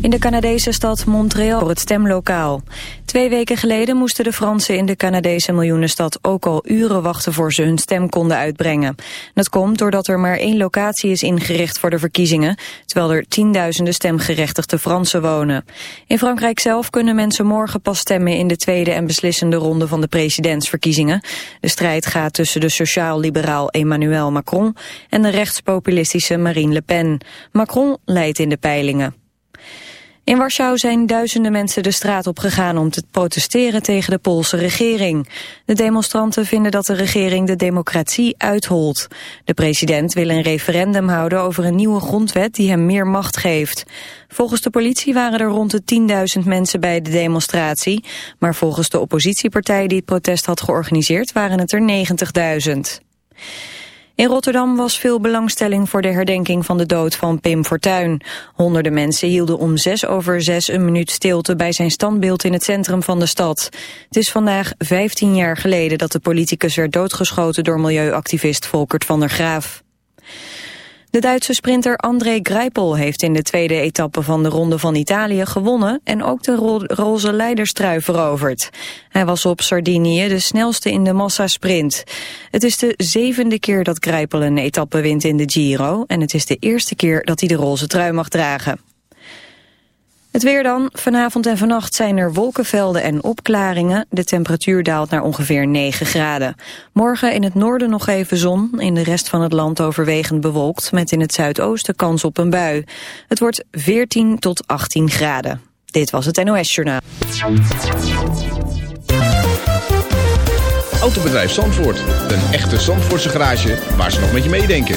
In de Canadese stad Montreal voor het stemlokaal. Twee weken geleden moesten de Fransen in de Canadese miljoenenstad ook al uren wachten voor ze hun stem konden uitbrengen. Dat komt doordat er maar één locatie is ingericht voor de verkiezingen, terwijl er tienduizenden stemgerechtigde Fransen wonen. In Frankrijk zelf kunnen mensen morgen pas stemmen in de tweede en beslissende ronde van de presidentsverkiezingen. De strijd gaat tussen de sociaal-liberaal Emmanuel Macron en de rechtspopulistische Marine Le Pen. Macron leidt in de peilingen. In Warschau zijn duizenden mensen de straat op gegaan om te protesteren tegen de Poolse regering. De demonstranten vinden dat de regering de democratie uitholt. De president wil een referendum houden over een nieuwe grondwet die hem meer macht geeft. Volgens de politie waren er rond de 10.000 mensen bij de demonstratie. Maar volgens de oppositiepartij die het protest had georganiseerd waren het er 90.000. In Rotterdam was veel belangstelling voor de herdenking van de dood van Pim Fortuyn. Honderden mensen hielden om zes over zes een minuut stilte bij zijn standbeeld in het centrum van de stad. Het is vandaag 15 jaar geleden dat de politicus werd doodgeschoten door milieuactivist Volkert van der Graaf. De Duitse sprinter André Greipel heeft in de tweede etappe van de Ronde van Italië gewonnen en ook de ro roze leiderstrui veroverd. Hij was op Sardinië de snelste in de massasprint. Het is de zevende keer dat Greipel een etappe wint in de Giro en het is de eerste keer dat hij de roze trui mag dragen. Het weer dan. Vanavond en vannacht zijn er wolkenvelden en opklaringen. De temperatuur daalt naar ongeveer 9 graden. Morgen in het noorden nog even zon. In de rest van het land overwegend bewolkt. Met in het zuidoosten kans op een bui. Het wordt 14 tot 18 graden. Dit was het NOS Journaal. Autobedrijf Zandvoort. Een echte Zandvoortse garage waar ze nog met je meedenken.